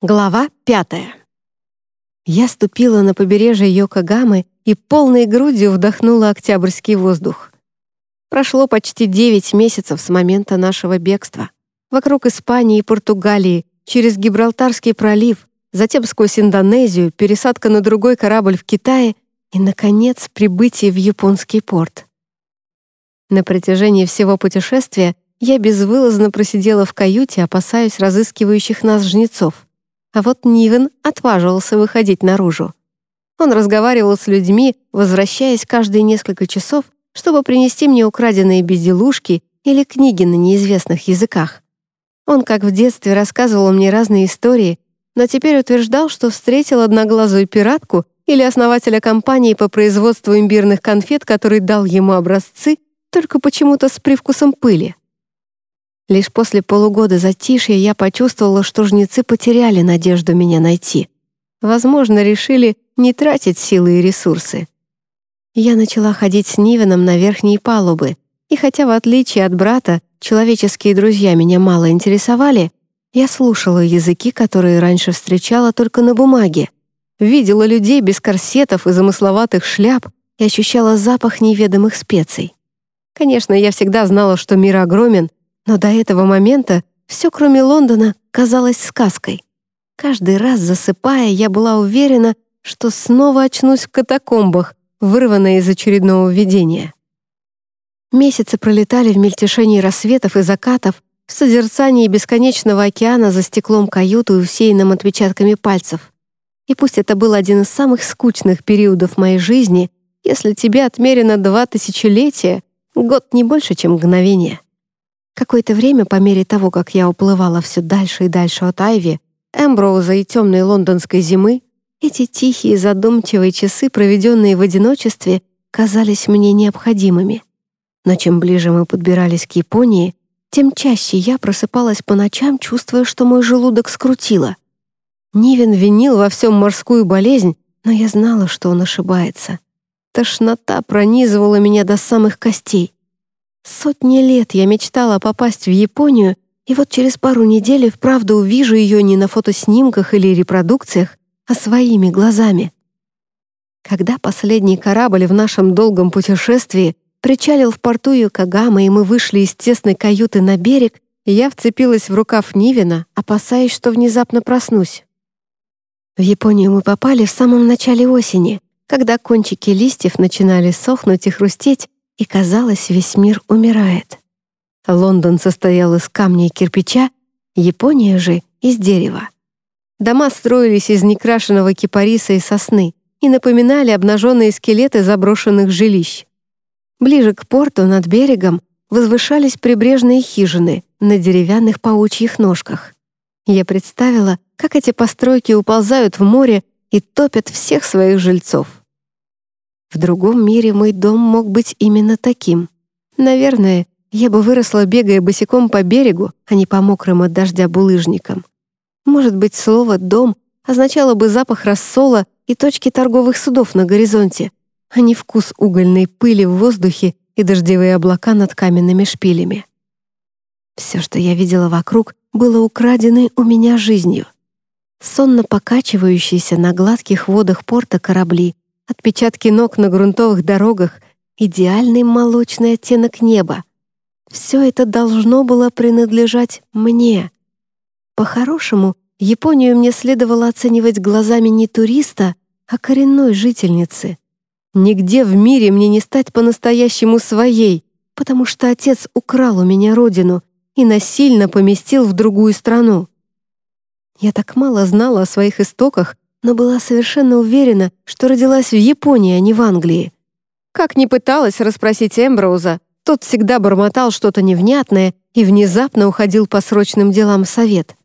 Глава пятая. Я ступила на побережье Йокогамы и полной грудью вдохнула октябрьский воздух. Прошло почти девять месяцев с момента нашего бегства. Вокруг Испании и Португалии, через Гибралтарский пролив, затем сквозь Индонезию, пересадка на другой корабль в Китае и, наконец, прибытие в японский порт. На протяжении всего путешествия я безвылазно просидела в каюте, опасаясь разыскивающих нас жнецов. А вот Нивен отваживался выходить наружу. Он разговаривал с людьми, возвращаясь каждые несколько часов, чтобы принести мне украденные безделушки или книги на неизвестных языках. Он, как в детстве, рассказывал мне разные истории, но теперь утверждал, что встретил одноглазую пиратку или основателя компании по производству имбирных конфет, который дал ему образцы, только почему-то с привкусом пыли. Лишь после полугода затишья я почувствовала, что жнецы потеряли надежду меня найти. Возможно, решили не тратить силы и ресурсы. Я начала ходить с Нивеном на верхние палубы, и хотя, в отличие от брата, человеческие друзья меня мало интересовали, я слушала языки, которые раньше встречала только на бумаге, видела людей без корсетов и замысловатых шляп и ощущала запах неведомых специй. Конечно, я всегда знала, что мир огромен, но до этого момента все, кроме Лондона, казалось сказкой. Каждый раз засыпая, я была уверена, что снова очнусь в катакомбах, вырванная из очередного видения. Месяцы пролетали в мельтешении рассветов и закатов, в созерцании бесконечного океана за стеклом каюты, усеянным отпечатками пальцев. И пусть это был один из самых скучных периодов моей жизни, если тебе отмерено два тысячелетия, год не больше, чем мгновение. Какое-то время, по мере того, как я уплывала все дальше и дальше от Айви, Эмброуза и темной лондонской зимы, эти тихие задумчивые часы, проведенные в одиночестве, казались мне необходимыми. Но чем ближе мы подбирались к Японии, тем чаще я просыпалась по ночам, чувствуя, что мой желудок скрутило. Нивен винил во всем морскую болезнь, но я знала, что он ошибается. Тошнота пронизывала меня до самых костей. Сотни лет я мечтала попасть в Японию, и вот через пару недель вправду увижу ее не на фотоснимках или репродукциях, а своими глазами. Когда последний корабль в нашем долгом путешествии причалил в порту Йокогама, и мы вышли из тесной каюты на берег, я вцепилась в рукав Нивина, опасаясь, что внезапно проснусь. В Японию мы попали в самом начале осени, когда кончики листьев начинали сохнуть и хрустеть, и казалось, весь мир умирает. Лондон состоял из камня и кирпича, Япония же — из дерева. Дома строились из некрашенного кипариса и сосны и напоминали обнаженные скелеты заброшенных жилищ. Ближе к порту, над берегом, возвышались прибрежные хижины на деревянных паучьих ножках. Я представила, как эти постройки уползают в море и топят всех своих жильцов. В другом мире мой дом мог быть именно таким. Наверное, я бы выросла, бегая босиком по берегу, а не по мокрым от дождя булыжникам. Может быть, слово «дом» означало бы запах рассола и точки торговых судов на горизонте, а не вкус угольной пыли в воздухе и дождевые облака над каменными шпилями. Все, что я видела вокруг, было украдено у меня жизнью. Сонно покачивающиеся на гладких водах порта корабли, отпечатки ног на грунтовых дорогах, идеальный молочный оттенок неба. Все это должно было принадлежать мне. По-хорошему, Японию мне следовало оценивать глазами не туриста, а коренной жительницы. Нигде в мире мне не стать по-настоящему своей, потому что отец украл у меня родину и насильно поместил в другую страну. Я так мало знала о своих истоках, но была совершенно уверена, что родилась в Японии, а не в Англии. Как ни пыталась расспросить Эмброуза, тот всегда бормотал что-то невнятное и внезапно уходил по срочным делам в совет.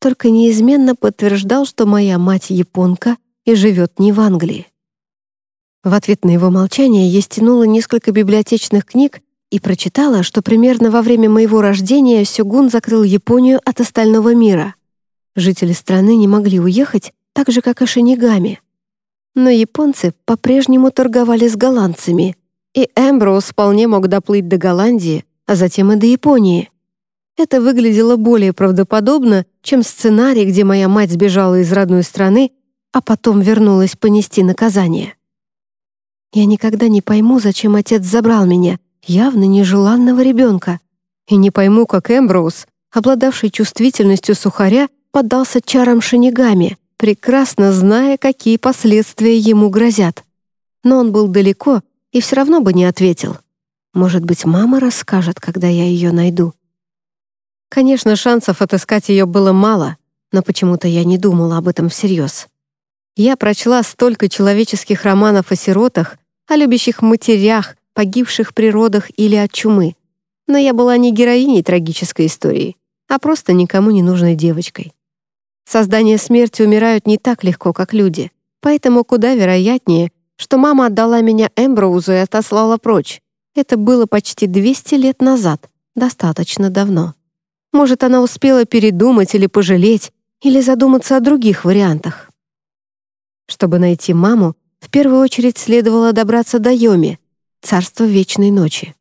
Только неизменно подтверждал, что моя мать японка и живет не в Англии. В ответ на его молчание я стянула несколько библиотечных книг и прочитала, что примерно во время моего рождения Сёгун закрыл Японию от остального мира. Жители страны не могли уехать, так же, как и шинигами. Но японцы по-прежнему торговали с голландцами, и Эмброуз вполне мог доплыть до Голландии, а затем и до Японии. Это выглядело более правдоподобно, чем сценарий, где моя мать сбежала из родной страны, а потом вернулась понести наказание. Я никогда не пойму, зачем отец забрал меня, явно нежеланного ребенка. И не пойму, как Эмброуз, обладавший чувствительностью сухаря, поддался чарам шинигами, прекрасно зная, какие последствия ему грозят. Но он был далеко и все равно бы не ответил. Может быть, мама расскажет, когда я ее найду. Конечно, шансов отыскать ее было мало, но почему-то я не думала об этом всерьез. Я прочла столько человеческих романов о сиротах, о любящих матерях, погибших при родах или от чумы. Но я была не героиней трагической истории, а просто никому не нужной девочкой. Создания смерти умирают не так легко, как люди, поэтому куда вероятнее, что мама отдала меня Эмброузу и отослала прочь. Это было почти 200 лет назад, достаточно давно. Может, она успела передумать или пожалеть, или задуматься о других вариантах. Чтобы найти маму, в первую очередь следовало добраться до Йоми, царства вечной ночи.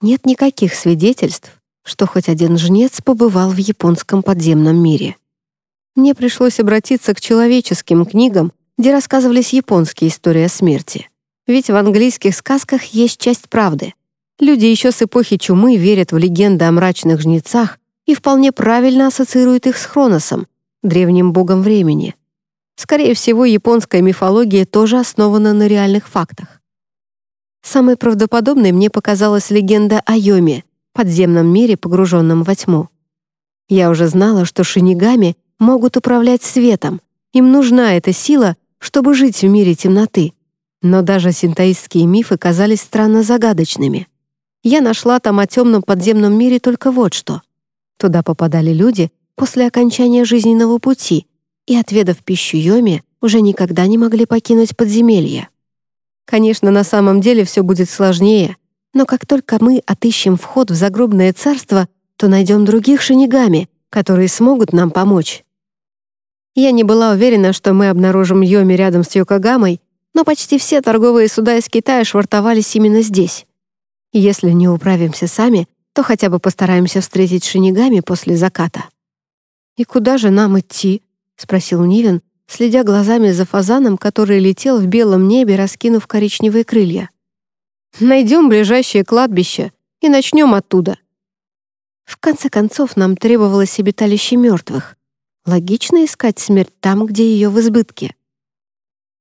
Нет никаких свидетельств, что хоть один жнец побывал в японском подземном мире. Мне пришлось обратиться к человеческим книгам, где рассказывались японские истории о смерти. Ведь в английских сказках есть часть правды. Люди еще с эпохи чумы верят в легенды о мрачных жнецах и вполне правильно ассоциируют их с Хроносом, древним богом времени. Скорее всего, японская мифология тоже основана на реальных фактах. Самой правдоподобной мне показалась легенда о Йоме, подземном мире, погруженном во тьму. Я уже знала, что шинигами могут управлять светом. Им нужна эта сила, чтобы жить в мире темноты. Но даже синтоистские мифы казались странно загадочными. Я нашла там о темном подземном мире только вот что. Туда попадали люди после окончания жизненного пути и, отведав пищу Йоми, уже никогда не могли покинуть подземелье. Конечно, на самом деле все будет сложнее, но как только мы отыщем вход в загробное царство, то найдем других шинигами, которые смогут нам помочь. Я не была уверена, что мы обнаружим Йоми рядом с Йокогамой, но почти все торговые суда из Китая швартовались именно здесь. Если не управимся сами, то хотя бы постараемся встретить шинигами после заката. «И куда же нам идти?» — спросил Нивен, следя глазами за фазаном, который летел в белом небе, раскинув коричневые крылья. «Найдем ближайшее кладбище и начнем оттуда». В конце концов, нам требовалось обиталище мертвых. Логично искать смерть там, где ее в избытке.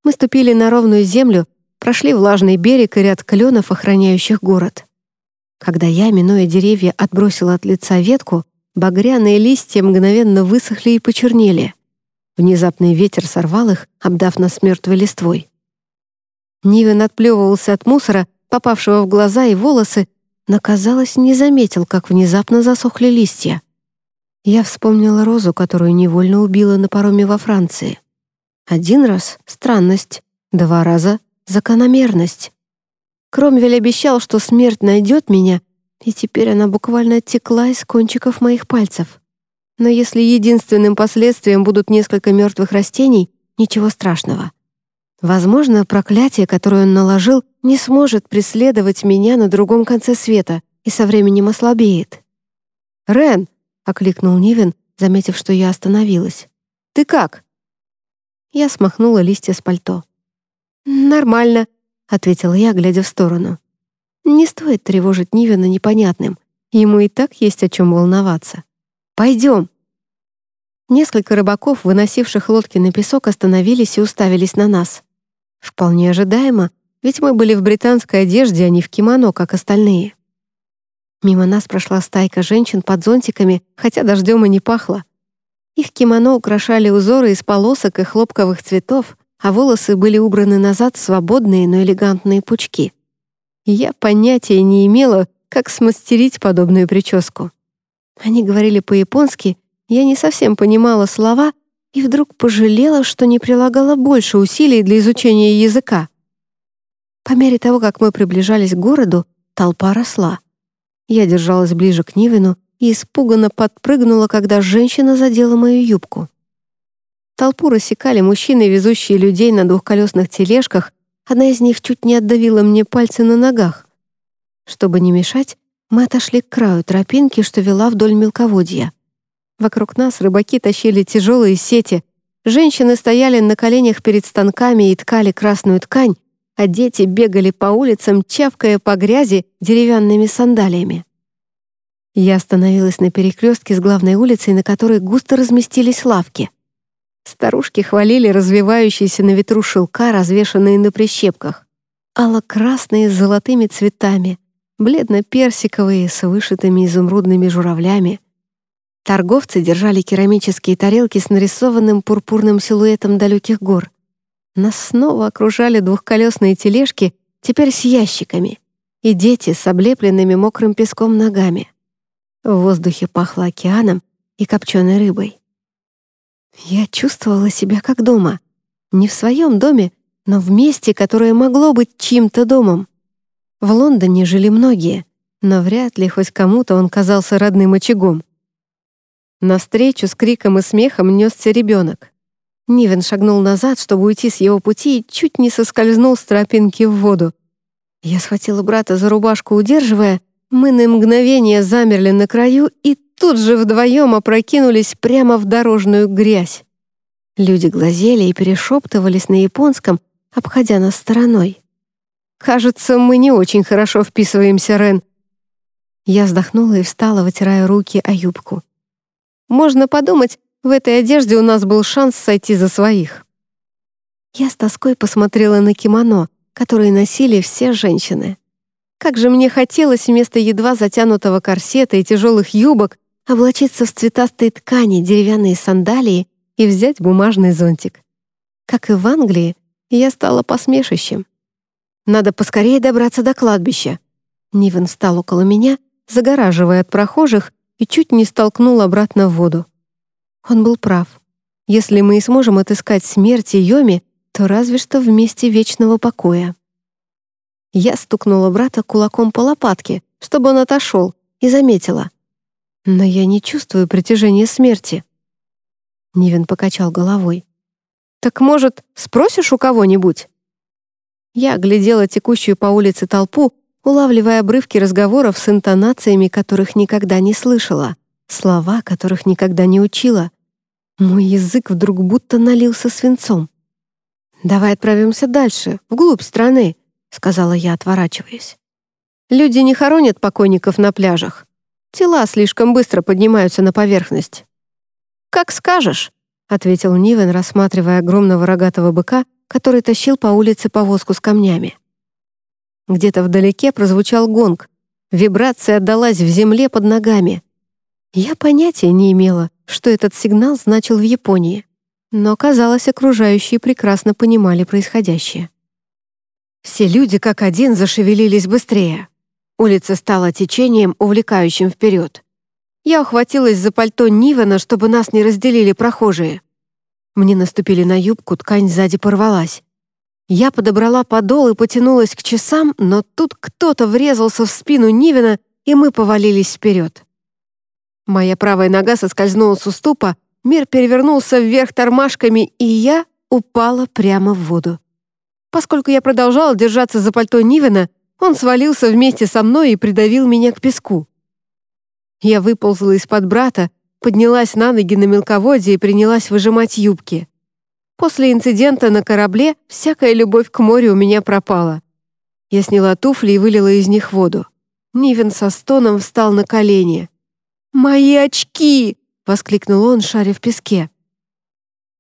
Мы ступили на ровную землю, прошли влажный берег и ряд кленов, охраняющих город. Когда я, минуя деревья, отбросила от лица ветку, багряные листья мгновенно высохли и почернели. Внезапный ветер сорвал их, обдав нас мертвой листвой. Нивен отплевывался от мусора, попавшего в глаза и волосы, но, казалось, не заметил, как внезапно засохли листья. Я вспомнила розу, которую невольно убила на пароме во Франции. Один раз — странность, два раза — закономерность. Кромвель обещал, что смерть найдет меня, и теперь она буквально текла из кончиков моих пальцев. Но если единственным последствием будут несколько мертвых растений, ничего страшного. Возможно, проклятие, которое он наложил, не сможет преследовать меня на другом конце света и со временем ослабеет. «Рен!» Окликнул Нивен, заметив, что я остановилась. «Ты как?» Я смахнула листья с пальто. «Нормально», — ответила я, глядя в сторону. «Не стоит тревожить Нивена непонятным. Ему и так есть о чем волноваться. Пойдем». Несколько рыбаков, выносивших лодки на песок, остановились и уставились на нас. Вполне ожидаемо, ведь мы были в британской одежде, а не в кимоно, как остальные. Мимо нас прошла стайка женщин под зонтиками, хотя дождем и не пахло. Их кимоно украшали узоры из полосок и хлопковых цветов, а волосы были убраны назад в свободные, но элегантные пучки. Я понятия не имела, как смастерить подобную прическу. Они говорили по-японски, я не совсем понимала слова и вдруг пожалела, что не прилагала больше усилий для изучения языка. По мере того, как мы приближались к городу, толпа росла. Я держалась ближе к Нивину и испуганно подпрыгнула, когда женщина задела мою юбку. Толпу рассекали мужчины, везущие людей на двухколесных тележках. Одна из них чуть не отдавила мне пальцы на ногах. Чтобы не мешать, Мы отошли к краю тропинки, что вела вдоль мелководья. Вокруг нас рыбаки тащили тяжелые сети, женщины стояли на коленях перед станками и ткали красную ткань, а дети бегали по улицам, чавкая по грязи деревянными сандалиями. Я остановилась на перекрестке с главной улицей, на которой густо разместились лавки. Старушки хвалили развивающиеся на ветру шелка, развешанные на прищепках. Алло-красные с золотыми цветами, бледно-персиковые с вышитыми изумрудными журавлями. Торговцы держали керамические тарелки с нарисованным пурпурным силуэтом далеких гор. Нас снова окружали двухколесные тележки, теперь с ящиками, и дети с облепленными мокрым песком ногами. В воздухе пахло океаном и копченой рыбой. Я чувствовала себя как дома. Не в своем доме, но в месте, которое могло быть чьим-то домом. В Лондоне жили многие, но вряд ли хоть кому-то он казался родным очагом. Навстречу с криком и смехом несся ребенок. Нивен шагнул назад, чтобы уйти с его пути, и чуть не соскользнул с тропинки в воду. Я схватила брата за рубашку, удерживая. Мы на мгновение замерли на краю и тут же вдвоем опрокинулись прямо в дорожную грязь. Люди глазели и перешептывались на японском, обходя нас стороной. «Кажется, мы не очень хорошо вписываемся, Рен». Я вздохнула и встала, вытирая руки о юбку. «Можно подумать, в этой одежде у нас был шанс сойти за своих. Я с тоской посмотрела на кимоно, которые носили все женщины. Как же мне хотелось вместо едва затянутого корсета и тяжелых юбок облачиться в цветастые ткани, деревянные сандалии и взять бумажный зонтик. Как и в Англии, я стала посмешищем. Надо поскорее добраться до кладбища. Нивен встал около меня, загораживая от прохожих, и чуть не столкнул обратно в воду. Он был прав. Если мы и сможем отыскать смерть Йоми, то разве что в месте вечного покоя. Я стукнула брата кулаком по лопатке, чтобы он отошел, и заметила. Но я не чувствую притяжения смерти. Нивен покачал головой. «Так, может, спросишь у кого-нибудь?» Я глядела текущую по улице толпу, улавливая обрывки разговоров с интонациями, которых никогда не слышала слова, которых никогда не учила. Мой язык вдруг будто налился свинцом. «Давай отправимся дальше, вглубь страны», — сказала я, отворачиваясь. «Люди не хоронят покойников на пляжах. Тела слишком быстро поднимаются на поверхность». «Как скажешь», — ответил Нивен, рассматривая огромного рогатого быка, который тащил по улице повозку с камнями. Где-то вдалеке прозвучал гонг. Вибрация отдалась в земле под ногами. Я понятия не имела, что этот сигнал значил в Японии, но, казалось, окружающие прекрасно понимали происходящее. Все люди как один зашевелились быстрее. Улица стала течением, увлекающим вперед. Я ухватилась за пальто Нивана, чтобы нас не разделили прохожие. Мне наступили на юбку, ткань сзади порвалась. Я подобрала подол и потянулась к часам, но тут кто-то врезался в спину Нивена, и мы повалились вперед. Моя правая нога соскользнула с уступа, мир перевернулся вверх тормашками, и я упала прямо в воду. Поскольку я продолжала держаться за пальто Нивена, он свалился вместе со мной и придавил меня к песку. Я выползла из-под брата, поднялась на ноги на мелководье и принялась выжимать юбки. После инцидента на корабле всякая любовь к морю у меня пропала. Я сняла туфли и вылила из них воду. Нивен со стоном встал на колени. «Мои очки!» — воскликнул он, шаря в песке.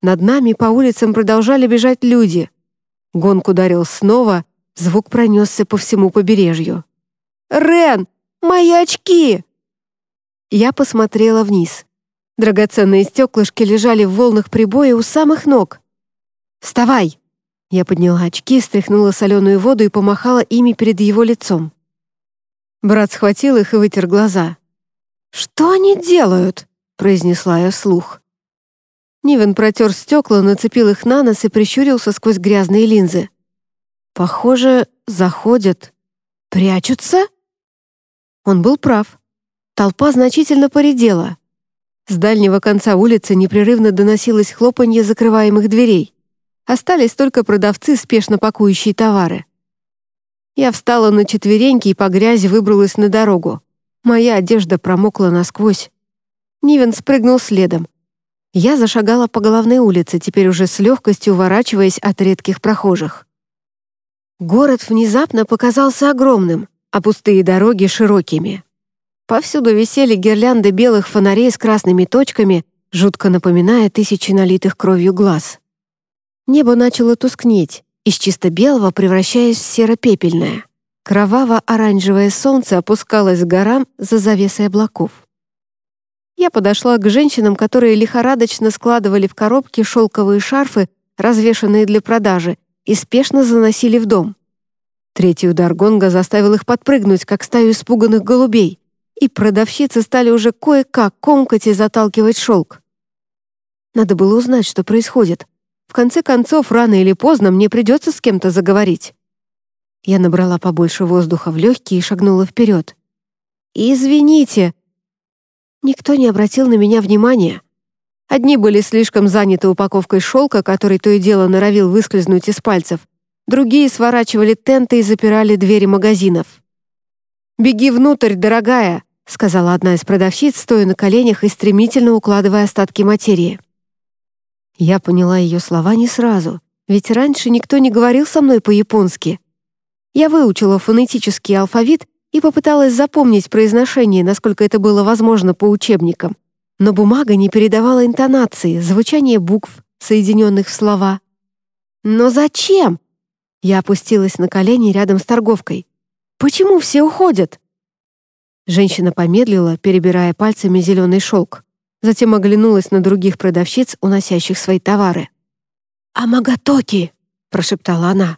Над нами по улицам продолжали бежать люди. Гонг ударил снова, звук пронесся по всему побережью. «Рен! Мои очки!» Я посмотрела вниз. Драгоценные стеклышки лежали в волнах прибоя у самых ног. «Вставай!» Я подняла очки, стряхнула соленую воду и помахала ими перед его лицом. Брат схватил их и вытер глаза. «Что они делают?» — произнесла я вслух. Нивен протер стекла, нацепил их на нос и прищурился сквозь грязные линзы. «Похоже, заходят. Прячутся?» Он был прав. Толпа значительно поредела. С дальнего конца улицы непрерывно доносилось хлопанье закрываемых дверей. Остались только продавцы, спешно пакующие товары. Я встала на четвереньки и по грязи выбралась на дорогу. Моя одежда промокла насквозь. Нивен спрыгнул следом. Я зашагала по головной улице, теперь уже с легкостью уворачиваясь от редких прохожих. Город внезапно показался огромным, а пустые дороги — широкими. Повсюду висели гирлянды белых фонарей с красными точками, жутко напоминая тысячи налитых кровью глаз. Небо начало тускнеть, из чисто белого превращаясь в серо-пепельное. Кроваво-оранжевое солнце опускалось к горам за завесой облаков. Я подошла к женщинам, которые лихорадочно складывали в коробки шелковые шарфы, развешанные для продажи, и спешно заносили в дом. Третий удар гонга заставил их подпрыгнуть, как стаю испуганных голубей, и продавщицы стали уже кое-как комкать и заталкивать шелк. Надо было узнать, что происходит. В конце концов, рано или поздно мне придется с кем-то заговорить. Я набрала побольше воздуха в легкие и шагнула вперед. «Извините!» Никто не обратил на меня внимания. Одни были слишком заняты упаковкой шелка, который то и дело норовил выскользнуть из пальцев, другие сворачивали тенты и запирали двери магазинов. «Беги внутрь, дорогая!» — сказала одна из продавщиц, стоя на коленях и стремительно укладывая остатки материи. Я поняла ее слова не сразу, ведь раньше никто не говорил со мной по-японски. Я выучила фонетический алфавит и попыталась запомнить произношение, насколько это было возможно по учебникам. Но бумага не передавала интонации, звучание букв, соединенных в слова. «Но зачем?» Я опустилась на колени рядом с торговкой. «Почему все уходят?» Женщина помедлила, перебирая пальцами зеленый шелк. Затем оглянулась на других продавщиц, уносящих свои товары. «Амагатоки!» — прошептала она.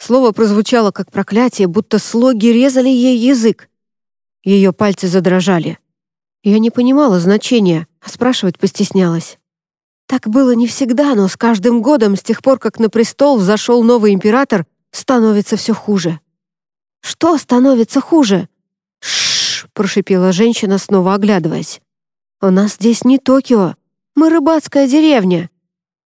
Слово прозвучало как проклятие, будто слоги резали ей язык. Ее пальцы задрожали. Я не понимала значения, а спрашивать постеснялась. Так было не всегда, но с каждым годом, с тех пор, как на престол взошел новый император, становится все хуже. Что становится хуже? прошипела женщина, снова оглядываясь. «У нас здесь не Токио. Мы рыбацкая деревня.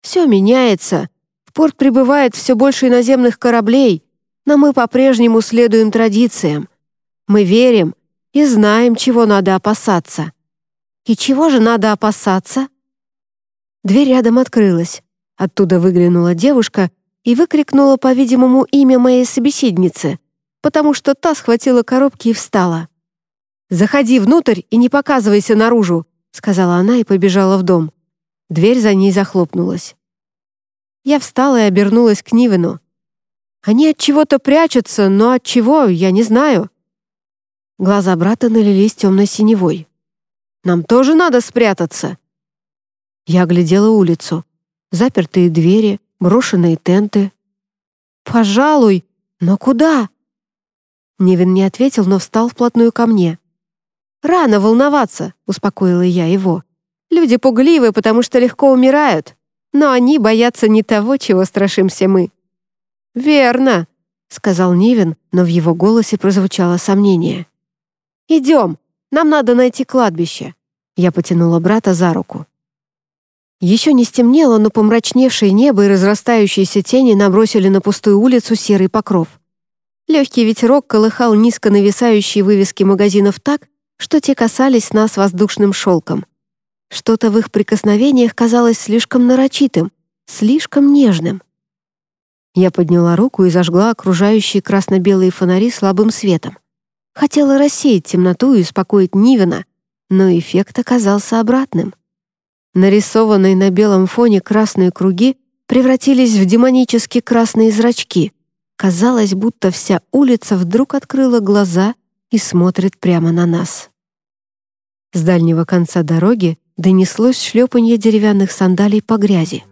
Все меняется. Порт прибывает все больше иноземных кораблей, но мы по-прежнему следуем традициям. Мы верим и знаем, чего надо опасаться». «И чего же надо опасаться?» Дверь рядом открылась. Оттуда выглянула девушка и выкрикнула, по-видимому, имя моей собеседницы, потому что та схватила коробки и встала. «Заходи внутрь и не показывайся наружу», — сказала она и побежала в дом. Дверь за ней захлопнулась. Я встала и обернулась к Нивену. Они от чего-то прячутся, но от чего, я не знаю. Глаза брата налились темной синевой. Нам тоже надо спрятаться. Я оглядела улицу. Запертые двери, брошенные тенты. «Пожалуй, но куда?» Нивен не ответил, но встал вплотную ко мне. «Рано волноваться», — успокоила я его. «Люди пугливы, потому что легко умирают, но они боятся не того, чего страшимся мы». «Верно», — сказал Нивен, но в его голосе прозвучало сомнение. «Идем, нам надо найти кладбище». Я потянула брата за руку. Еще не стемнело, но помрачневшее небо и разрастающиеся тени набросили на пустую улицу серый покров. Легкий ветерок колыхал низко нависающие вывески магазинов так, что те касались нас воздушным шелком. Что-то в их прикосновениях казалось слишком нарочитым, слишком нежным. Я подняла руку и зажгла окружающие красно-белые фонари слабым светом. Хотела рассеять темноту и успокоить Нивена, но эффект оказался обратным. Нарисованные на белом фоне красные круги превратились в демонически красные зрачки. Казалось, будто вся улица вдруг открыла глаза и смотрит прямо на нас. С дальнего конца дороги донеслось шлепанье деревянных сандалий по грязи.